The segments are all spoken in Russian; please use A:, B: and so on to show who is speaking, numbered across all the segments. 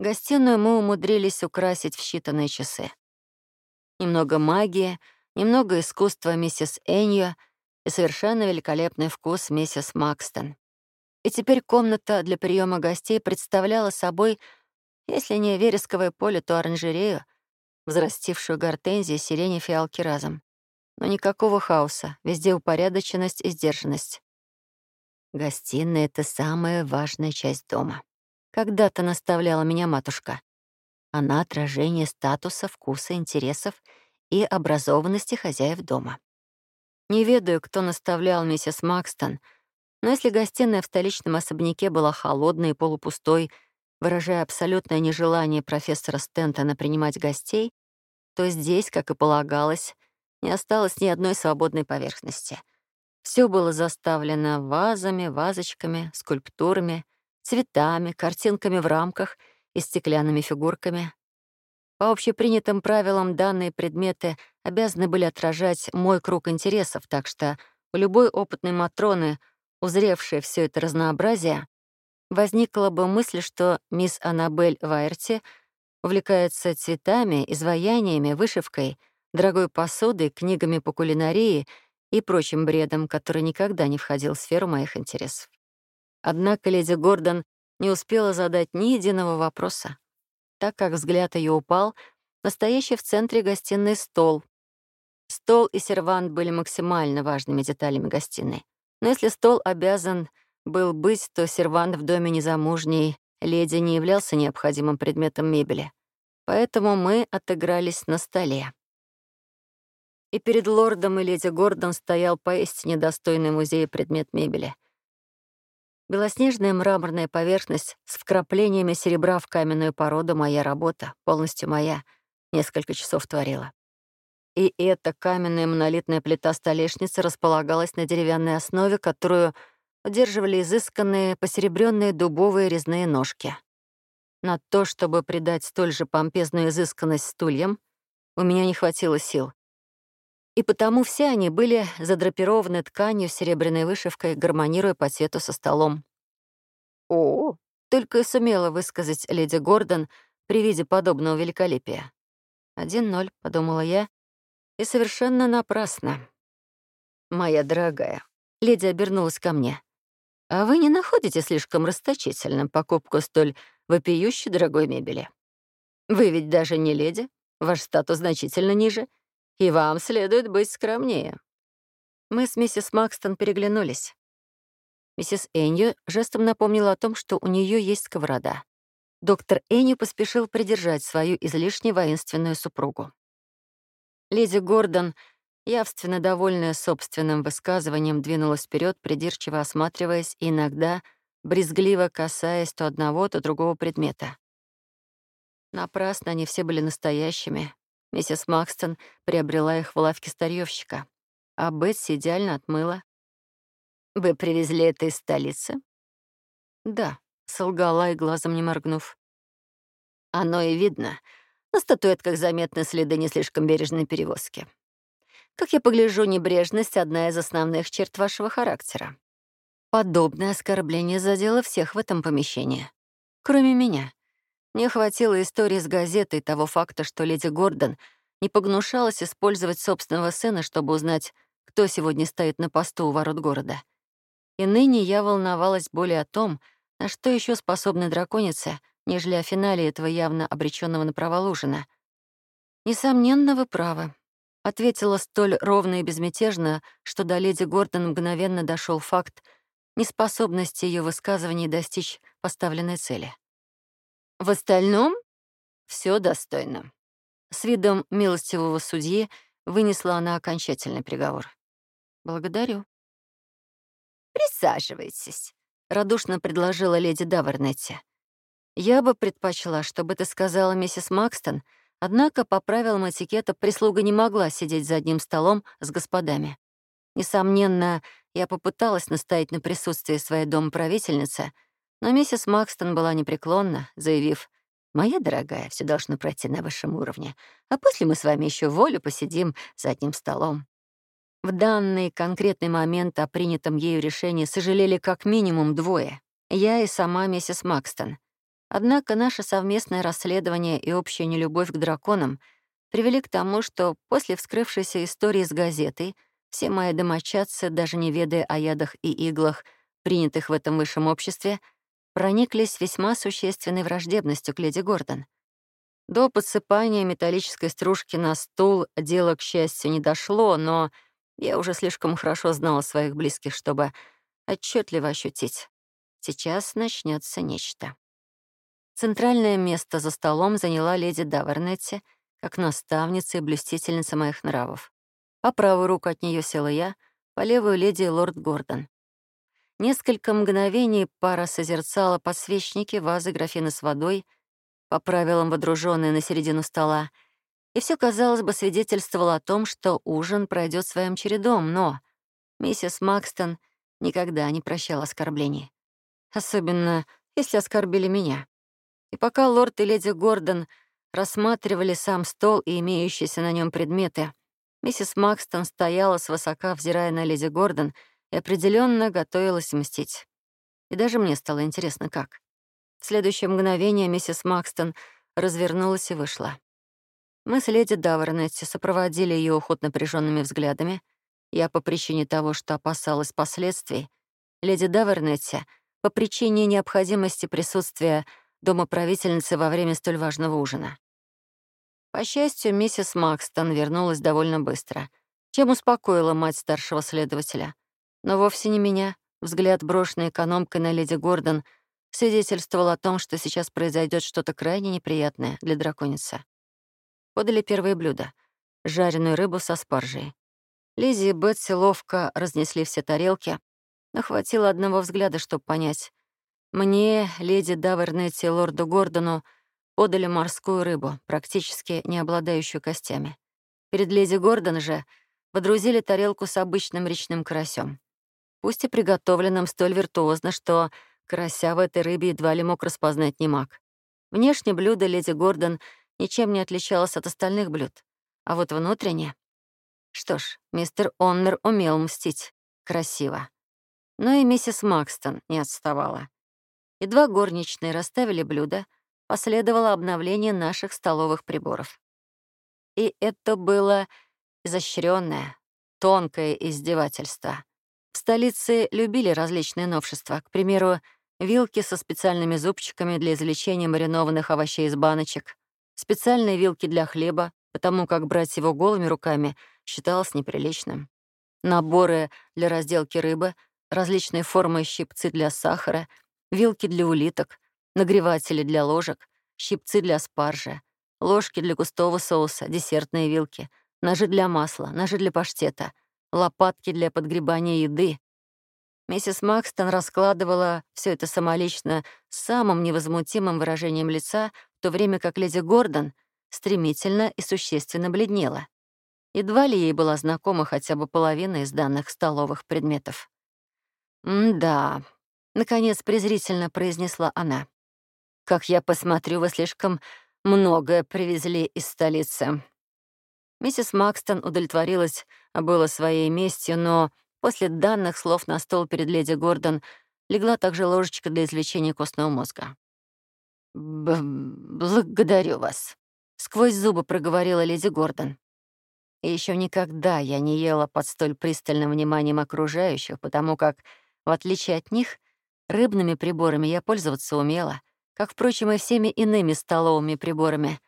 A: Гостиную мы умудрились украсить в считанные часы. Немного магии, немного искусства миссис Эньо и совершенно великолепный вкус миссис Макстон. И теперь комната для приема гостей представляла собой, если не вересковое поле, то оранжерею, взрастившую гортензии, сирени, фиалки разом. Но никакого хаоса, везде упорядоченность и сдержанность. Гостиная — это самая важная часть дома. Когда-то наставляла меня матушка. Она — отражение статуса, вкуса, интересов и образованности хозяев дома. Не ведаю, кто наставлял миссис Макстон, но если гостиная в столичном особняке была холодной и полупустой, выражая абсолютное нежелание профессора Стентона принимать гостей, то здесь, как и полагалось, не осталось ни одной свободной поверхности. Все было заставлено вазами, вазочками, скульптурами, цветами, картинками в рамках и стеклянными фигурками. По общепринятым правилам данные предметы обязаны были отражать мой круг интересов, так что у любой опытной Матроны, узревшей все это разнообразие, возникла бы мысль, что мисс Аннабель Вайерти увлекается цветами, изваяниями, вышивкой — дорогой посудой, книгами по кулинарии и прочим бредом, который никогда не входил в сферу моих интересов. Однако леди Гордон не успела задать ни единого вопроса, так как взгляд ее упал настоящий в центре гостиной стол. Стол и сервант были максимально важными деталями гостиной. Но если стол обязан был быть, то сервант в доме незамужней леди не являлся необходимым предметом мебели. Поэтому мы отыгрались на столе и перед лордом и леди Гордон стоял поистине достойный музея предмет мебели. Белоснежная мраморная поверхность с вкраплениями серебра в каменную породу — моя работа, полностью моя, несколько часов творила. И эта каменная монолитная плита столешницы располагалась на деревянной основе, которую удерживали изысканные посеребренные дубовые резные ножки. На то, чтобы придать столь же помпезную изысканность стульям, у меня не хватило сил и потому все они были задрапированы тканью с серебряной вышивкой, гармонируя по цвету со столом. «О!» — только и сумела высказать леди Гордон при виде подобного великолепия. «Один ноль», — подумала я, и совершенно напрасно. «Моя дорогая», — леди обернулась ко мне, «а вы не находите слишком расточительным покупку столь вопиющей дорогой мебели? Вы ведь даже не леди, ваш статус значительно ниже — и вам следует быть скромнее». Мы с миссис Макстон переглянулись. Миссис Энью жестом напомнила о том, что у нее есть сковорода. Доктор Энью поспешил придержать свою излишне воинственную супругу. Леди Гордон, явственно довольная собственным высказыванием, двинулась вперед, придирчиво осматриваясь и иногда брезгливо касаясь то одного, то другого предмета. Напрасно они все были настоящими, Миссис Макстон приобрела их в лавке старьёвщика, а Бетси идеально отмыла. «Вы привезли это из столицы?» «Да», — солгала и глазом не моргнув. «Оно и видно. На статуэтках заметны следы не слишком бережной перевозки. Как я погляжу, небрежность — одна из основных черт вашего характера. Подобное оскорбление задело всех в этом помещении, кроме меня. Мне хватило истории с газетой того факта, что леди Гордон не погнушалась использовать собственного сына, чтобы узнать, кто сегодня стоит на посту у ворот города. И ныне я волновалась более о том, на что еще способны драконицы, нежели о финале этого явно обреченного на провал ужина. «Несомненно, вы правы», — ответила столь ровно и безмятежно, что до леди Гордон мгновенно дошел факт неспособности ее высказываний достичь поставленной цели. В остальном все достойно. С видом милостивого судьи вынесла она окончательный приговор. «Благодарю». «Присаживайтесь», — радушно предложила леди Давернетти. «Я бы предпочла, чтобы ты сказала миссис Макстон, однако по правилам этикета прислуга не могла сидеть за одним столом с господами. Несомненно, я попыталась настоять на присутствии своей домоправительницы — но миссис Макстон была непреклонна, заявив, «Моя дорогая, все должно пройти на высшем уровне, а после мы с вами еще волю посидим за одним столом». В данный конкретный момент о принятом ею решении сожалели как минимум двое — я и сама миссис Макстон. Однако наше совместное расследование и общая нелюбовь к драконам привели к тому, что после вскрывшейся истории с газетой все мои домочадцы, даже не ведая о ядах и иглах, принятых в этом высшем обществе, прониклись весьма существенной враждебностью к леди Гордон. До подсыпания металлической стружки на стул дело, к счастью, не дошло, но я уже слишком хорошо знала своих близких, чтобы отчетливо ощутить. Сейчас начнется нечто. Центральное место за столом заняла леди Давернетти, как наставница и блюстительница моих нравов. По правую руку от нее села я, по левую — леди лорд Гордон. Несколько мгновений пара созерцала подсвечники, вазы, графины с водой, по правилам водруженные на середину стола, и все, казалось бы, свидетельствовало о том, что ужин пройдет своим чередом, но миссис Макстон никогда не прощала оскорблений. Особенно, если оскорбили меня. И пока лорд и леди Гордон рассматривали сам стол и имеющиеся на нем предметы, миссис Макстон стояла свысока, взирая на леди Гордон, и определенно готовилась мстить. И даже мне стало интересно, как. В следующее мгновение миссис Макстон развернулась и вышла. Мы с леди Давернетти сопроводили ее уход напряженными взглядами. Я по причине того, что опасалась последствий. Леди Давернетти — по причине необходимости присутствия домоправительницы во время столь важного ужина. По счастью, миссис Макстон вернулась довольно быстро, чем успокоила мать старшего следователя. Но вовсе не меня. Взгляд, брошенный экономкой на леди Гордон, свидетельствовал о том, что сейчас произойдет что-то крайне неприятное для драконицы. Подали первые блюда — жареную рыбу со спаржей. Лизи и Бетси ловко разнесли все тарелки, но хватило одного взгляда, чтобы понять. Мне, леди Давернетти и лорду Гордону подали морскую рыбу, практически не обладающую костями. Перед леди Гордон же водрузили тарелку с обычным речным карасем. Пусть и приготовленным столь виртуозно, что карася в этой рыбе едва ли мог распознать не маг. Внешне блюдо леди Гордон ничем не отличалось от остальных блюд. А вот внутренне... Что ж, мистер Оннер умел мстить. Красиво. Но и миссис Макстон не отставала. Едва горничные расставили блюда, последовало обновление наших столовых приборов. И это было изощренное, тонкое издевательство. В столице любили различные новшества, к примеру, вилки со специальными зубчиками для извлечения маринованных овощей из баночек, специальные вилки для хлеба, потому как брать его голыми руками считалось неприличным, наборы для разделки рыбы, различные формы щипцы для сахара — вилки для улиток, нагреватели для ложек, щипцы для спаржи, ложки для густого соуса, десертные вилки, ножи для масла, ножи для паштета, лопатки для подгребания еды. Миссис Макстон раскладывала все это самолично с самым невозмутимым выражением лица, в то время как леди Гордон стремительно и существенно бледнела. Едва ли ей была знакома хотя бы половина из данных столовых предметов. «М-да, Наконец презрительно произнесла она. «Как я посмотрю, вы слишком многое привезли из столицы». Миссис Макстон удовлетворилась было своей местью, но после данных слов на стол перед леди Гордон легла также ложечка для извлечения костного мозга. Б «Благодарю вас», — сквозь зубы проговорила леди Гордон. И еще никогда я не ела под столь пристальным вниманием окружающих, потому как, в отличие от них, Рыбными приборами я пользоваться умела, как, впрочем, и всеми иными столовыми приборами.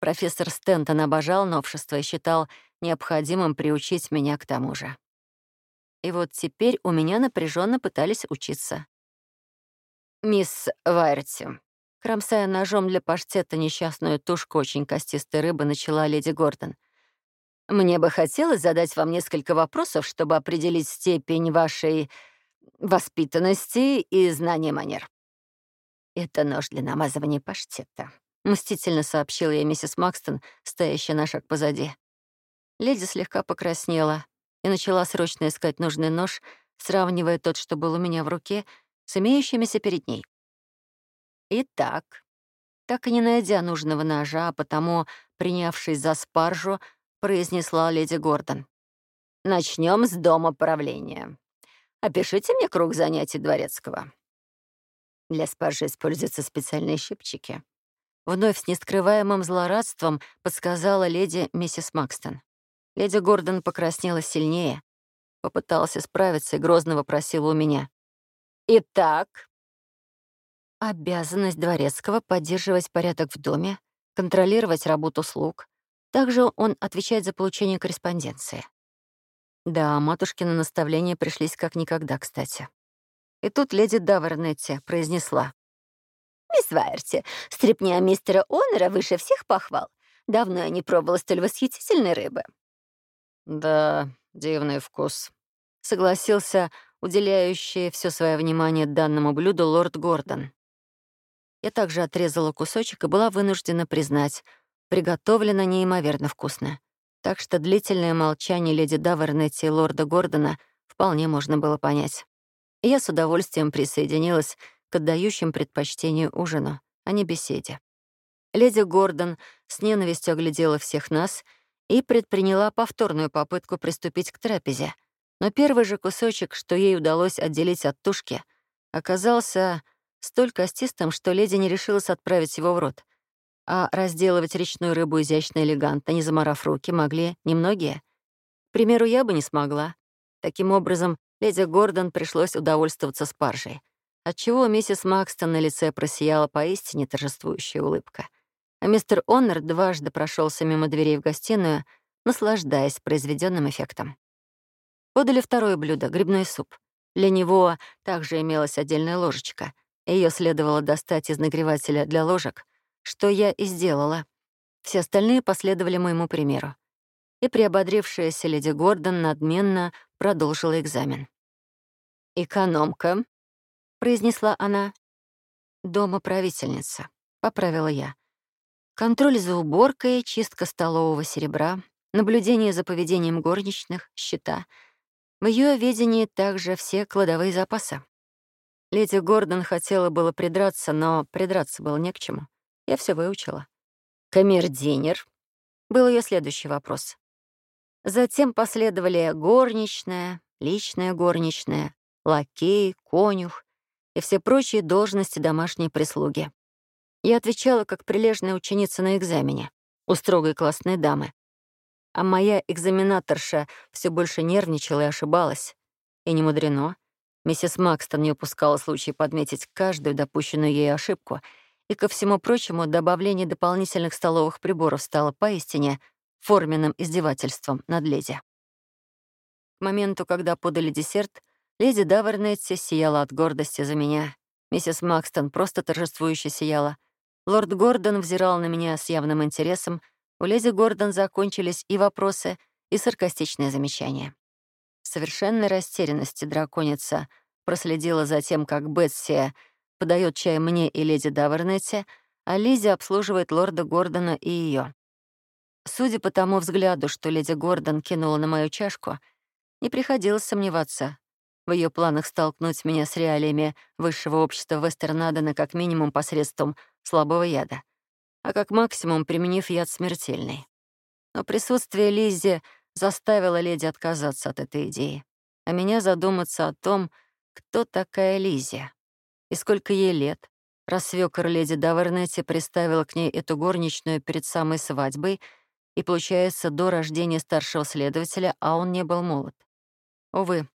A: Профессор Стентон обожал новшество и считал необходимым приучить меня к тому же. И вот теперь у меня напряженно пытались учиться. «Мисс Вайерти», кромсая ножом для паштета несчастную тушку очень костистой рыбы, начала леди Гордон. «Мне бы хотелось задать вам несколько вопросов, чтобы определить степень вашей воспитанности и знания манер. «Это нож для намазывания паштета», — мстительно сообщила я миссис Макстон, стоящая на шаг позади. Леди слегка покраснела и начала срочно искать нужный нож, сравнивая тот, что был у меня в руке, с имеющимися перед ней. Итак, так и не найдя нужного ножа, а потому, принявшись за спаржу, произнесла леди Гордон. Начнем с дома правления. Опишите мне круг занятий дворецкого». Для спаржи используются специальные щипчики. Вновь с нескрываемым злорадством подсказала леди миссис Макстон. Леди Гордон покраснела сильнее, попыталась исправиться и грозно вопросила у меня. «Итак?» Обязанность дворецкого — поддерживать порядок в доме, контролировать работу слуг. Также он отвечает за получение корреспонденции. Да, матушкины наставления пришлись как никогда, кстати. И тут леди Давернетти произнесла.
B: «Мисс Вайерти, стряпня мистера Онора выше всех похвал. Давно я не пробовала столь восхитительной рыбы».
A: «Да, дивный вкус», — согласился уделяющий все свое внимание данному блюду лорд Гордон. Я также отрезала кусочек и была вынуждена признать, приготовлено неимоверно вкусно. Так что длительное молчание леди Давернетти и лорда Гордона вполне можно было понять. Я с удовольствием присоединилась к отдающим предпочтению ужину, а не беседе. Леди Гордон с ненавистью оглядела всех нас и предприняла повторную попытку приступить к трапезе. Но первый же кусочек, что ей удалось отделить от тушки, оказался столь костистым, что леди не решилась отправить его в рот. А разделывать речную рыбу изящно и элегантно, не заморав руки, могли немногие. К примеру, я бы не смогла. Таким образом, леди Гордон пришлось удовольствоваться спаржей, отчего миссис Макстон на лице просияла поистине торжествующая улыбка. А мистер Оннер дважды прошелся мимо дверей в гостиную, наслаждаясь произведенным эффектом. Подали второе блюдо — грибной суп. Для него также имелась отдельная ложечка. Ее следовало достать из нагревателя для ложек, что я и сделала. Все остальные последовали моему примеру и приободрившаяся леди Гордон надменно продолжила экзамен. «Экономка», — произнесла она. «Дома правительница», — поправила я. Контроль за уборкой, чистка столового серебра, наблюдение за поведением горничных, счета. В ее видении также все кладовые запасы. Леди Гордон хотела было придраться, но придраться было не к чему. Я все выучила. «Камердинер?» — был ее следующий вопрос. Затем последовали горничная, личная горничная, лакей, конюх и все прочие должности домашней прислуги. Я отвечала как прилежная ученица на экзамене у строгой классной дамы. А моя экзаменаторша все больше нервничала и ошибалась. И не мудрено. Миссис Макстон не упускала случай подметить каждую допущенную ей ошибку, и, ко всему прочему, добавление дополнительных столовых приборов стало поистине форменным издевательством над леди. К моменту, когда подали десерт, леди Давернетти сияла от гордости за меня. Миссис Макстон просто торжествующе сияла. Лорд Гордон взирал на меня с явным интересом. У леди Гордон закончились и вопросы, и саркастичные замечания. В совершенной растерянности драконица проследила за тем, как Бетси подает чай мне и леди Давернетти, а Лизи обслуживает лорда Гордона и ее. Судя по тому взгляду, что леди Гордон кинула на мою чашку, не приходилось сомневаться. В ее планах столкнуть меня с реалиями высшего общества Вестернадена как минимум посредством слабого яда, а как максимум применив яд смертельный. Но присутствие Лиззи заставило леди отказаться от этой идеи, а меня задуматься о том, кто такая Лиззи и сколько ей лет, раз свёкор леди Давернетти приставила к ней эту горничную перед самой свадьбой — и, получается, до рождения старшего следователя, а он не был молод. Увы,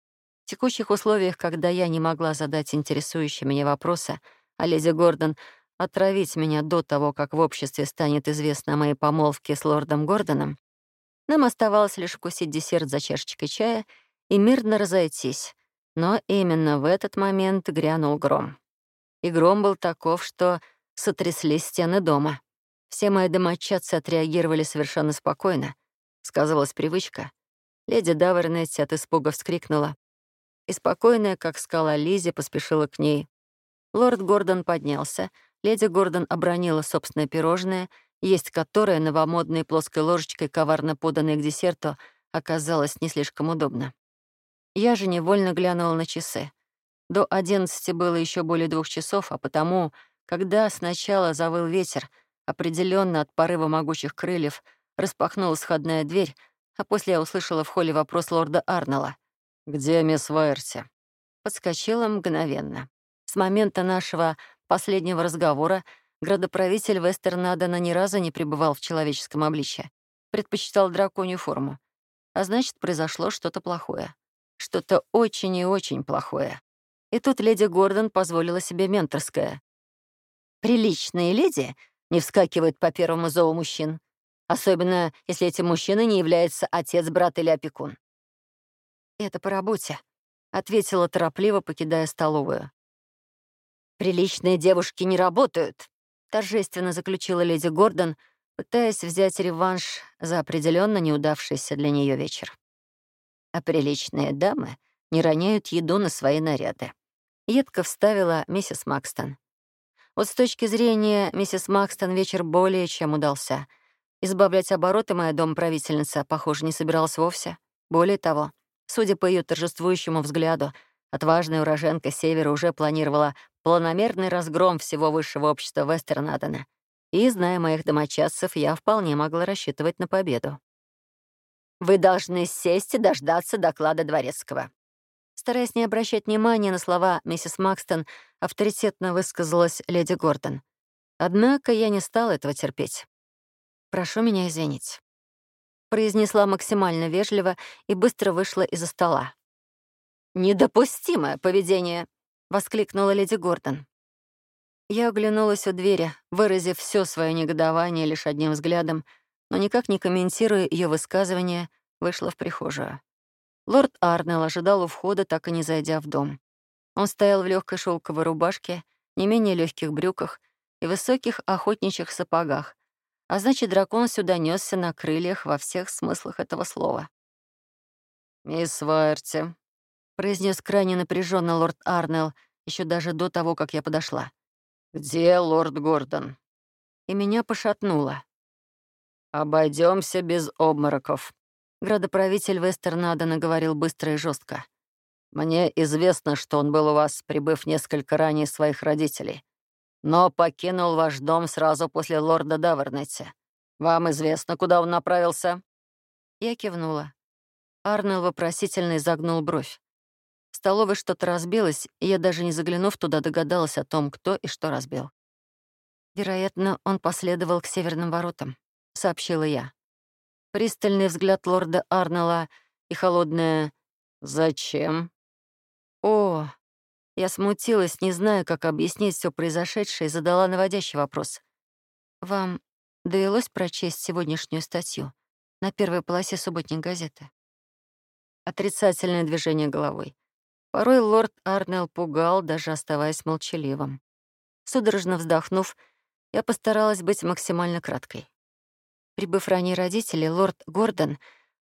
A: в текущих условиях, когда я не могла задать интересующие меня вопросы, а леди Гордон отравить меня до того, как в обществе станет известно о моей помолвке с лордом Гордоном, нам оставалось лишь вкусить десерт за чашечкой чая и мирно разойтись. Но именно в этот момент грянул гром. И гром был таков, что сотряслись стены дома. Все мои домочадцы отреагировали совершенно спокойно. Сказалась привычка. Леди Давернетти от испуга вскрикнула. И спокойная, как скала Лизи, поспешила к ней. Лорд Гордон поднялся. Леди Гордон обронила собственное пирожное, есть которое новомодной плоской ложечкой, коварно поданной к десерту, оказалось не слишком удобно. Я же невольно глянула на часы. До одиннадцати было еще более двух часов, а потому, когда сначала завыл ветер, Определенно от порыва могучих крыльев распахнулась входная дверь, а после я услышала в холле вопрос лорда Арнелла. «Где мисс Вайерти?» Подскочила мгновенно. С момента нашего последнего разговора градоправитель Вестернадена ни разу не пребывал в человеческом обличье. Предпочитал драконью форму. А значит, произошло что-то плохое. Что-то очень и очень плохое. И тут леди Гордон позволила себе менторское. «Приличные леди не вскакивают по первому зову мужчин, особенно если эти мужчины не являются отец, брат или опекун». «Это по работе», — ответила торопливо, покидая столовую. «Приличные девушки не работают», — торжественно заключила леди Гордон, пытаясь взять реванш за определенно неудавшийся для нее вечер. А приличные дамы не роняют еду на свои наряды. Едко вставила миссис Макстон. Вот с точки зрения миссис Макстон вечер более чем удался. Избавлять обороты моя домправительница, похоже, не собиралась вовсе. Более того, судя по ее торжествующему взгляду, отважная уроженка Севера уже планировала планомерный разгром всего высшего общества Вестернадена — и, зная моих домочадцев, я вполне могла рассчитывать на победу. «Вы должны сесть и дождаться доклада Дворецкого». Стараясь не обращать внимания на слова миссис Макстон, авторитетно высказалась леди Гордон. Однако я не стала этого терпеть. «Прошу меня извинить», — произнесла максимально вежливо и быстро вышла из-за стола. «Недопустимое поведение!» — воскликнула леди Гордон. Я оглянулась у двери, выразив все свое негодование лишь одним взглядом, но никак не комментируя ее высказывание, вышла в прихожую. Лорд Арнелл ожидал у входа, так и не зайдя в дом. Он стоял в легкой шелковой рубашке, не менее легких брюках и высоких охотничьих сапогах, а значит, дракон сюда несся на крыльях во всех смыслах этого слова.
C: «Мисс Вайерти», —
A: произнес крайне напряженно лорд Арнелл еще даже до того, как я подошла.
C: «Где лорд Гордон?»
A: И меня пошатнуло.
C: Обойдемся без обмороков», —
A: градоправитель Вестернадена говорил быстро и жестко.
C: «Мне известно, что он был у вас, прибыв несколько ранее своих родителей, но покинул ваш дом сразу после лорда Давернетти. Вам известно, куда он направился?»
A: Я кивнула. Арнелл вопросительно изогнул бровь. В столовой что-то разбилось, и я, даже не заглянув туда, догадалась о том, кто и что разбил. «Вероятно, он последовал к северным воротам», — сообщила я. Пристальный взгляд лорда Арнелла и холодное
C: «Зачем?»
A: «О!» Я смутилась, не зная, как объяснить все произошедшее, и задала наводящий вопрос. «Вам довелось прочесть сегодняшнюю статью на первой полосе субботней газеты?» Отрицательное движение головой. Порой лорд Арнелл пугал, даже оставаясь молчаливым. Судорожно вздохнув, я постаралась быть максимально краткой. Прибыв ранее родители, лорд Гордон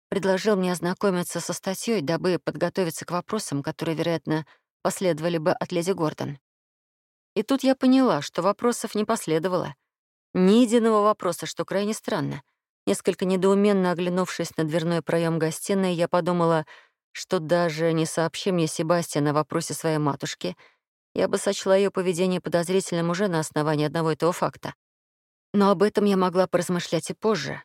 A: предложил мне ознакомиться со статьей, дабы подготовиться к вопросам, которые, вероятно, последовали бы от леди Гордон. И тут я поняла, что вопросов не последовало. Ни единого вопроса, что крайне странно. Несколько недоуменно оглянувшись на дверной проем гостиной, я подумала — что даже не сообщи мне Себастьян о вопросе своей матушки, я бы сочла ее поведение подозрительным уже на основании одного этого факта. Но об этом я могла поразмышлять и позже.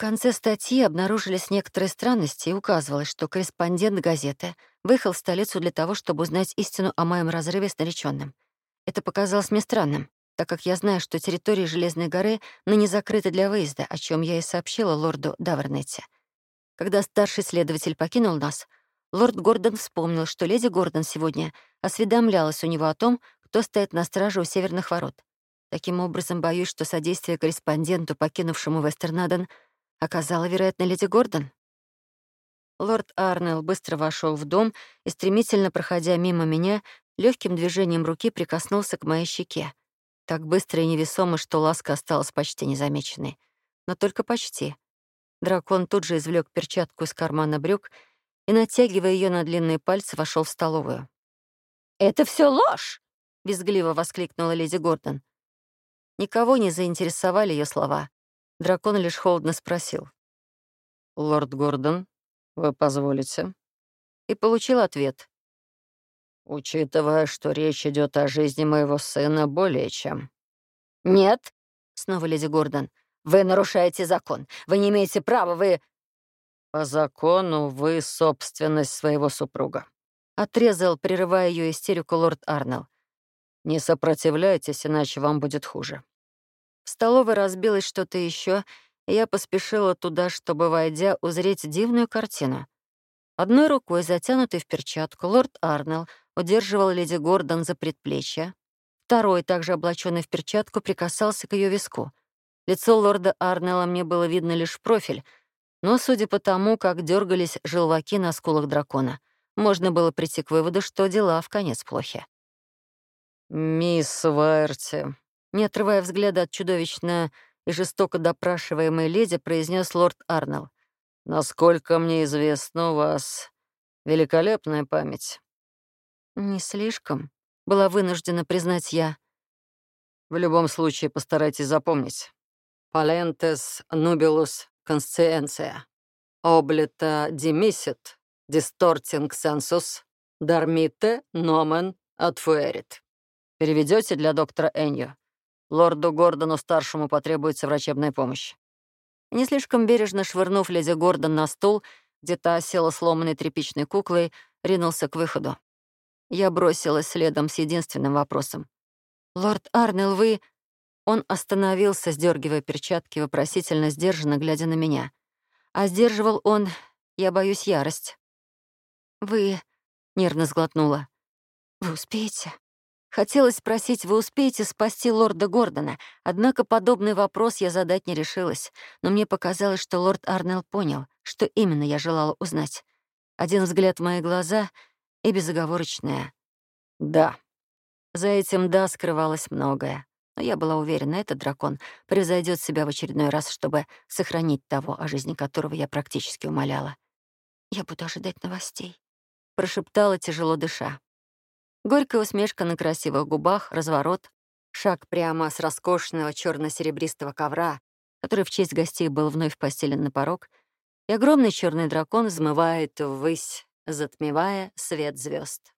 A: Конце статьи обнаружились некоторые странности и указывалось, что корреспондент газеты выехал в столицу для того, чтобы узнать истину о моем разрыве с нареченным. Это показалось мне странным, так как я знаю, что территория Железной горы ныне закрыта для выезда, о чем я и сообщила лорду Давернетте. Когда старший следователь покинул нас, лорд Гордон вспомнил, что леди Гордон сегодня осведомлялась у него о том, кто стоит на страже у северных ворот. Таким образом, боюсь, что содействие корреспонденту, покинувшему Вестернаден, оказала, вероятно, леди Гордон. Лорд Арнелл быстро вошел в дом и, стремительно проходя мимо меня, легким движением руки прикоснулся к моей щеке. Так быстро и невесомо, что ласка осталась почти незамеченной. Но только почти. Дракон тут же извлек перчатку из кармана брюк и, натягивая ее на длинные пальцы, вошел в столовую.
B: «Это все ложь!»
A: — визгливо воскликнула леди Гордон. Никого не заинтересовали ее слова. Дракон лишь холодно спросил.
C: «Лорд Гордон, вы позволите?»
A: И получил ответ.
C: «Учитывая, что речь идет о жизни моего сына, более чем».
B: «Нет», —
A: снова леди Гордон,
B: вы нарушаете закон. Вы не имеете права, вы...»
C: «По закону вы собственность своего супруга», —
A: отрезал, прерывая ее истерику лорд Арнелл.
C: Не сопротивляйтесь, иначе вам будет хуже.
A: В столовой разбилось что-то еще, и я поспешила туда, чтобы, войдя, узреть дивную картину. Одной рукой, затянутой в перчатку, лорд Арнелл удерживал леди Гордон за предплечье. Второй, также облаченный в перчатку, прикасался к ее виску. Лицо лорда Арнелла мне было видно лишь профиль, но, судя по тому, как дергались желваки на скулах дракона, можно было прийти к выводу, что дела в конец плохи.
C: «Мисс Вайерти»,
A: не отрывая взгляда от чудовищно и жестоко допрашиваемой леди, произнес лорд Арнелл.
C: «Насколько мне известно, у вас великолепная память».
A: «Не слишком», — была вынуждена признать я.
C: «В любом случае постарайтесь запомнить. Палентес нубилус консциенция. Облита димисит, дистортинг сенсус, дармите номен отфуэрит. Переведете для доктора Энью? Лорду Гордону-старшему потребуется врачебная помощь».
A: Не слишком бережно швырнув леди Гордон на стул, где та села сломанной тряпичной куклой, ринулся к выходу. Я бросилась следом с единственным вопросом. «Лорд Арнелл, вы...» Он остановился, сдергивая перчатки, вопросительно сдержанно глядя на меня. А сдерживал он, я боюсь, ярость. «Вы...» — нервно сглотнула. «Вы успеете?» Хотелось спросить, вы успеете спасти лорда Гордона, однако подобный вопрос я задать не решилась, но мне показалось, что лорд Арнелл понял, что именно я желала узнать. Один взгляд в мои глаза и безоговорочное «да». За этим «да» скрывалось многое, но я была уверена, этот дракон превзойдет себя в очередной раз, чтобы сохранить того, о жизни которого я практически умоляла. «Я буду ожидать новостей», — прошептала, тяжело дыша. Горькая усмешка на красивых губах, разворот, шаг прямо с роскошного черно серебристого ковра, который в честь гостей был вновь постелен на порог, и огромный черный дракон взмывает ввысь, затмевая свет звезд.